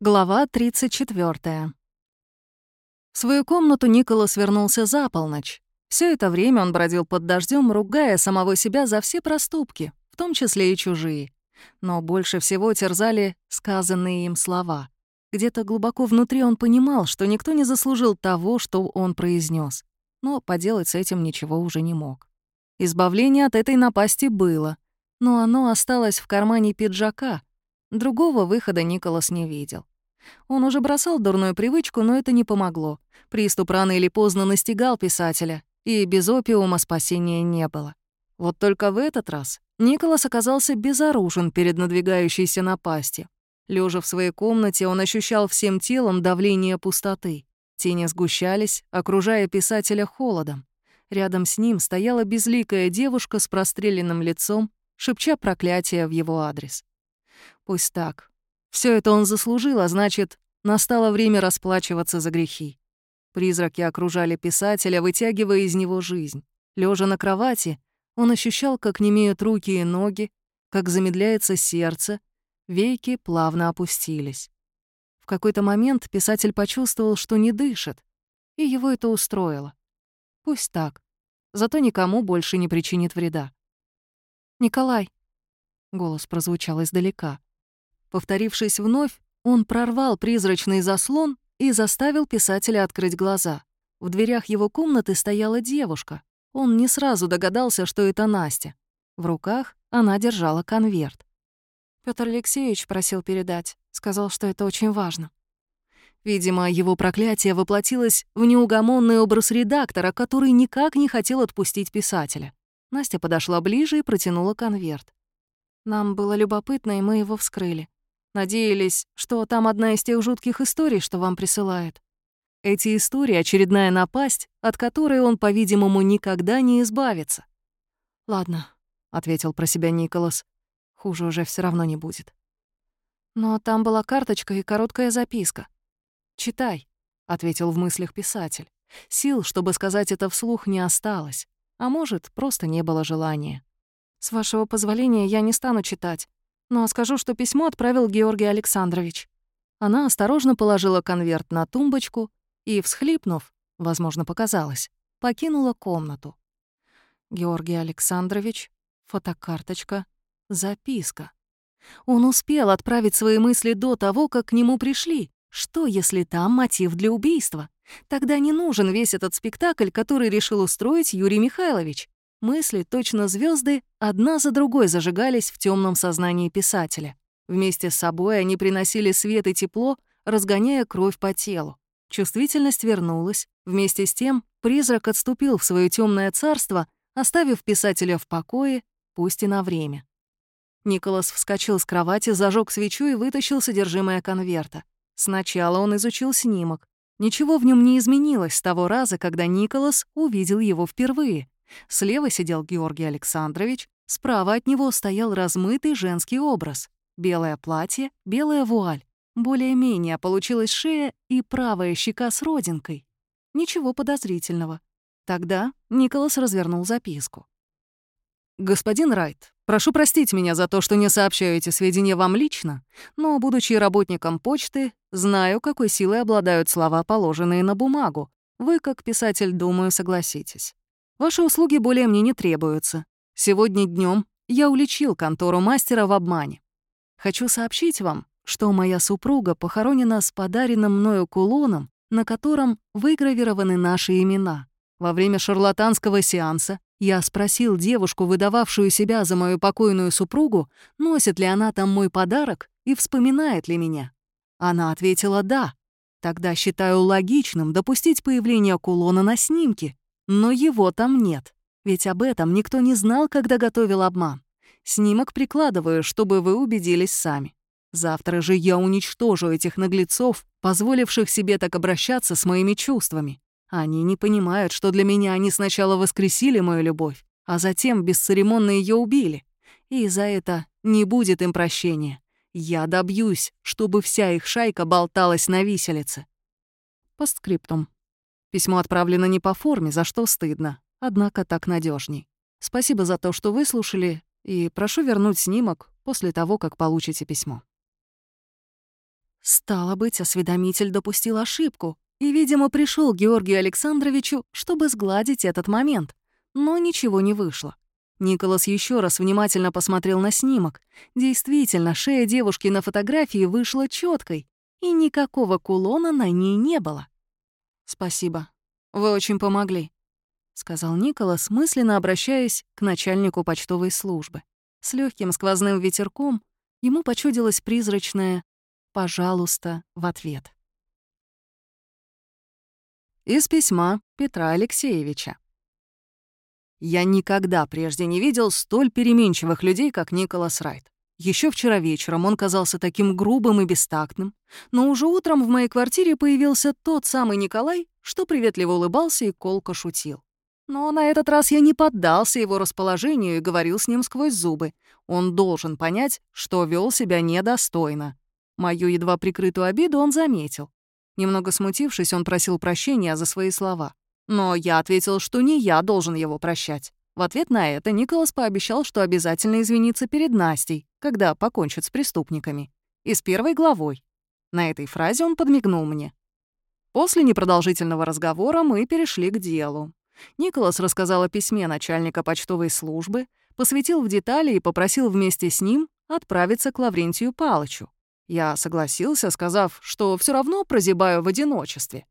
Глава 34. В свою комнату Николас вернулся за полночь. Все это время он бродил под дождем, ругая самого себя за все проступки, в том числе и чужие. Но больше всего терзали сказанные им слова. Где-то глубоко внутри он понимал, что никто не заслужил того, что он произнес, но поделать с этим ничего уже не мог. Избавление от этой напасти было, но оно осталось в кармане пиджака — Другого выхода Николас не видел. Он уже бросал дурную привычку, но это не помогло. Приступ рано или поздно настигал писателя, и без опиума спасения не было. Вот только в этот раз Николас оказался безоружен перед надвигающейся напастью. Лежа в своей комнате, он ощущал всем телом давление пустоты. Тени сгущались, окружая писателя холодом. Рядом с ним стояла безликая девушка с простреленным лицом, шепча проклятие в его адрес. Пусть так. Все это он заслужил, а значит, настало время расплачиваться за грехи. Призраки окружали писателя, вытягивая из него жизнь. Лежа на кровати, он ощущал, как немеют руки и ноги, как замедляется сердце, веки плавно опустились. В какой-то момент писатель почувствовал, что не дышит, и его это устроило. Пусть так, зато никому больше не причинит вреда. «Николай!» — голос прозвучал издалека. Повторившись вновь, он прорвал призрачный заслон и заставил писателя открыть глаза. В дверях его комнаты стояла девушка. Он не сразу догадался, что это Настя. В руках она держала конверт. Петр Алексеевич просил передать, сказал, что это очень важно. Видимо, его проклятие воплотилось в неугомонный образ редактора, который никак не хотел отпустить писателя. Настя подошла ближе и протянула конверт. Нам было любопытно, и мы его вскрыли. Надеялись, что там одна из тех жутких историй, что вам присылают. Эти истории — очередная напасть, от которой он, по-видимому, никогда не избавится. «Ладно», — ответил про себя Николас. «Хуже уже все равно не будет». Но там была карточка и короткая записка. «Читай», — ответил в мыслях писатель. Сил, чтобы сказать это вслух, не осталось. А может, просто не было желания. «С вашего позволения я не стану читать но скажу, что письмо отправил Георгий Александрович». Она осторожно положила конверт на тумбочку и, всхлипнув, возможно, показалось, покинула комнату. Георгий Александрович, фотокарточка, записка. Он успел отправить свои мысли до того, как к нему пришли. Что, если там мотив для убийства? Тогда не нужен весь этот спектакль, который решил устроить Юрий Михайлович. Мысли, точно звезды, одна за другой зажигались в темном сознании писателя. Вместе с собой они приносили свет и тепло, разгоняя кровь по телу. Чувствительность вернулась. Вместе с тем призрак отступил в свое темное царство, оставив писателя в покое, пусть и на время. Николас вскочил с кровати, зажег свечу и вытащил содержимое конверта. Сначала он изучил снимок. Ничего в нем не изменилось с того раза, когда Николас увидел его впервые. Слева сидел Георгий Александрович, справа от него стоял размытый женский образ. Белое платье, белая вуаль. Более-менее получилась шея и правая щека с родинкой. Ничего подозрительного. Тогда Николас развернул записку. «Господин Райт, прошу простить меня за то, что не сообщаю эти сведения вам лично, но, будучи работником почты, знаю, какой силой обладают слова, положенные на бумагу. Вы, как писатель, думаю, согласитесь. Ваши услуги более мне не требуются. Сегодня днем я уличил контору мастера в обмане. Хочу сообщить вам, что моя супруга похоронена с подаренным мною кулоном, на котором выгравированы наши имена. Во время шарлатанского сеанса я спросил девушку, выдававшую себя за мою покойную супругу, носит ли она там мой подарок и вспоминает ли меня. Она ответила «да». Тогда считаю логичным допустить появление кулона на снимке, но его там нет, ведь об этом никто не знал, когда готовил обман. Снимок прикладываю, чтобы вы убедились сами. Завтра же я уничтожу этих наглецов, позволивших себе так обращаться с моими чувствами. Они не понимают, что для меня они сначала воскресили мою любовь, а затем бесцеремонно ее убили. И за это не будет им прощения. Я добьюсь, чтобы вся их шайка болталась на виселице. Постскриптум. Письмо отправлено не по форме, за что стыдно, однако так надежней. Спасибо за то, что выслушали, и прошу вернуть снимок после того, как получите письмо. Стало быть, осведомитель допустил ошибку и, видимо, пришел Георгию Александровичу, чтобы сгладить этот момент. Но ничего не вышло. Николас еще раз внимательно посмотрел на снимок. Действительно, шея девушки на фотографии вышла четкой, и никакого кулона на ней не было. «Спасибо. Вы очень помогли», — сказал Николас, мысленно обращаясь к начальнику почтовой службы. С легким сквозным ветерком ему почудилось призрачное «пожалуйста» в ответ. Из письма Петра Алексеевича. Я никогда прежде не видел столь переменчивых людей, как Николас Райт. Еще вчера вечером он казался таким грубым и бестактным, но уже утром в моей квартире появился тот самый Николай, что приветливо улыбался и колко шутил. Но на этот раз я не поддался его расположению и говорил с ним сквозь зубы. Он должен понять, что вел себя недостойно. Мою едва прикрытую обиду он заметил. Немного смутившись, он просил прощения за свои слова. Но я ответил, что не я должен его прощать. В ответ на это Николас пообещал, что обязательно извинится перед Настей, когда покончит с преступниками. И с первой главой. На этой фразе он подмигнул мне. После непродолжительного разговора мы перешли к делу. Николас рассказал о письме начальника почтовой службы, посвятил в детали и попросил вместе с ним отправиться к Лаврентию Палычу. Я согласился, сказав, что все равно прозябаю в одиночестве.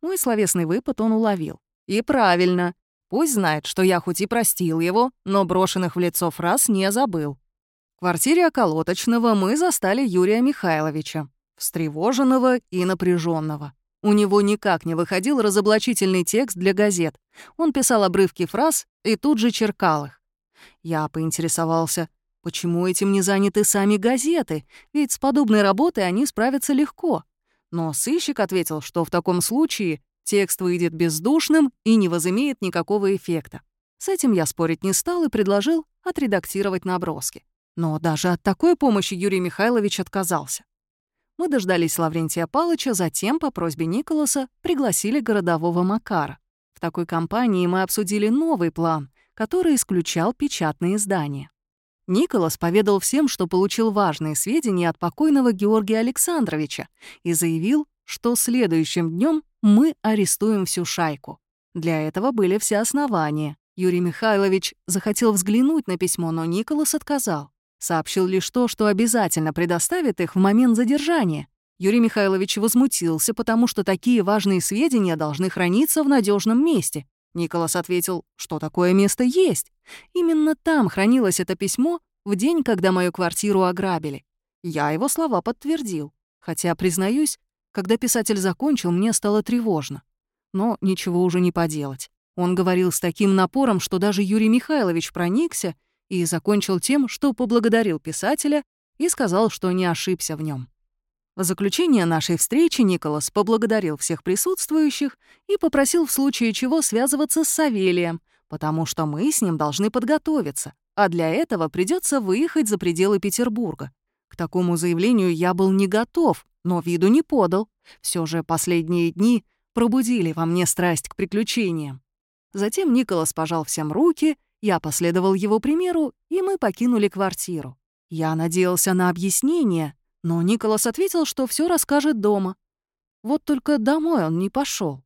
Мой словесный выпад он уловил. И правильно. Пусть знает, что я хоть и простил его, но брошенных в лицо фраз не забыл. В квартире околоточного мы застали Юрия Михайловича, встревоженного и напряженного. У него никак не выходил разоблачительный текст для газет. Он писал обрывки фраз и тут же черкал их. Я поинтересовался, почему этим не заняты сами газеты, ведь с подобной работой они справятся легко. Но сыщик ответил, что в таком случае текст выйдет бездушным и не возымеет никакого эффекта. С этим я спорить не стал и предложил отредактировать наброски. Но даже от такой помощи Юрий Михайлович отказался. Мы дождались Лаврентия Палыча, затем, по просьбе Николаса, пригласили городового Макара. В такой компании мы обсудили новый план, который исключал печатные издания. Николас поведал всем, что получил важные сведения от покойного Георгия Александровича и заявил, что следующим днем мы арестуем всю шайку. Для этого были все основания. Юрий Михайлович захотел взглянуть на письмо, но Николас отказал. Сообщил лишь то, что обязательно предоставит их в момент задержания. Юрий Михайлович возмутился, потому что такие важные сведения должны храниться в надежном месте, Николас ответил, что такое место есть. Именно там хранилось это письмо в день, когда мою квартиру ограбили. Я его слова подтвердил. Хотя, признаюсь, когда писатель закончил, мне стало тревожно. Но ничего уже не поделать. Он говорил с таким напором, что даже Юрий Михайлович проникся и закончил тем, что поблагодарил писателя и сказал, что не ошибся в нем. В заключение нашей встречи Николас поблагодарил всех присутствующих и попросил в случае чего связываться с Савелием, потому что мы с ним должны подготовиться, а для этого придется выехать за пределы Петербурга. К такому заявлению я был не готов, но виду не подал. Все же последние дни пробудили во мне страсть к приключениям. Затем Николас пожал всем руки, я последовал его примеру, и мы покинули квартиру. Я надеялся на объяснение, но Николас ответил, что все расскажет дома. Вот только домой он не пошел.